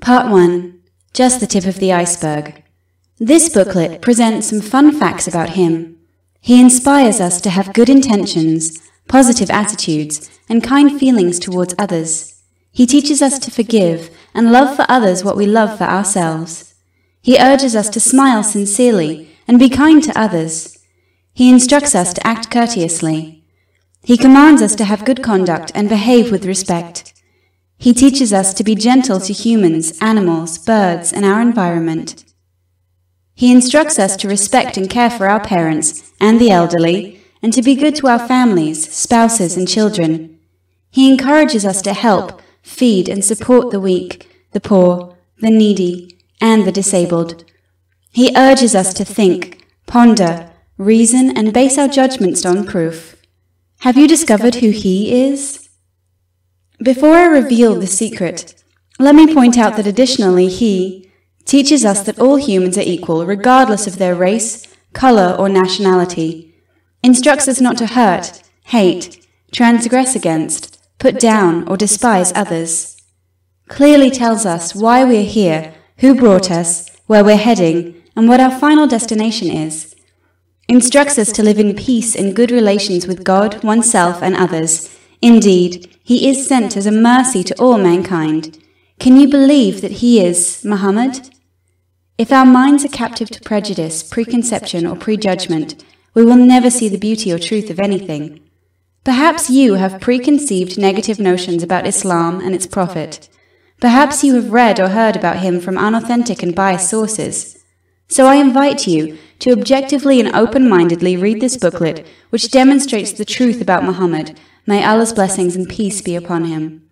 Part 1 Just the Tip of the Iceberg. This booklet presents some fun facts about him. He inspires us to have good intentions, positive attitudes, and kind feelings towards others. He teaches us to forgive and love for others what we love for ourselves. He urges us to smile sincerely and be kind to others. He instructs us to act courteously. He commands us to have good conduct and behave with respect. He teaches us to be gentle to humans, animals, birds, and our environment. He instructs us to respect and care for our parents and the elderly, and to be good to our families, spouses, and children. He encourages us to help, feed, and support the weak, the poor, the needy, and the disabled. He urges us to think, ponder, reason, and base our judgments on proof. Have you discovered who He is? Before I reveal the secret, let me point out that additionally He teaches us that all humans are equal regardless of their race, color, or nationality, instructs us not to hurt, hate, transgress against, put down, or despise others, clearly tells us why we are here, who brought us, where we're heading, and what our final destination is, instructs us to live in peace and good relations with God, oneself, and others, Indeed, he is sent as a mercy to all mankind. Can you believe that he is Muhammad? If our minds are captive to prejudice, preconception, or prejudgment, we will never see the beauty or truth of anything. Perhaps you have preconceived negative notions about Islam and its prophet. Perhaps you have read or heard about him from unauthentic and biased sources. So I invite you to objectively and open mindedly read this booklet, which demonstrates the truth about Muhammad May Allah's blessings and peace be upon him.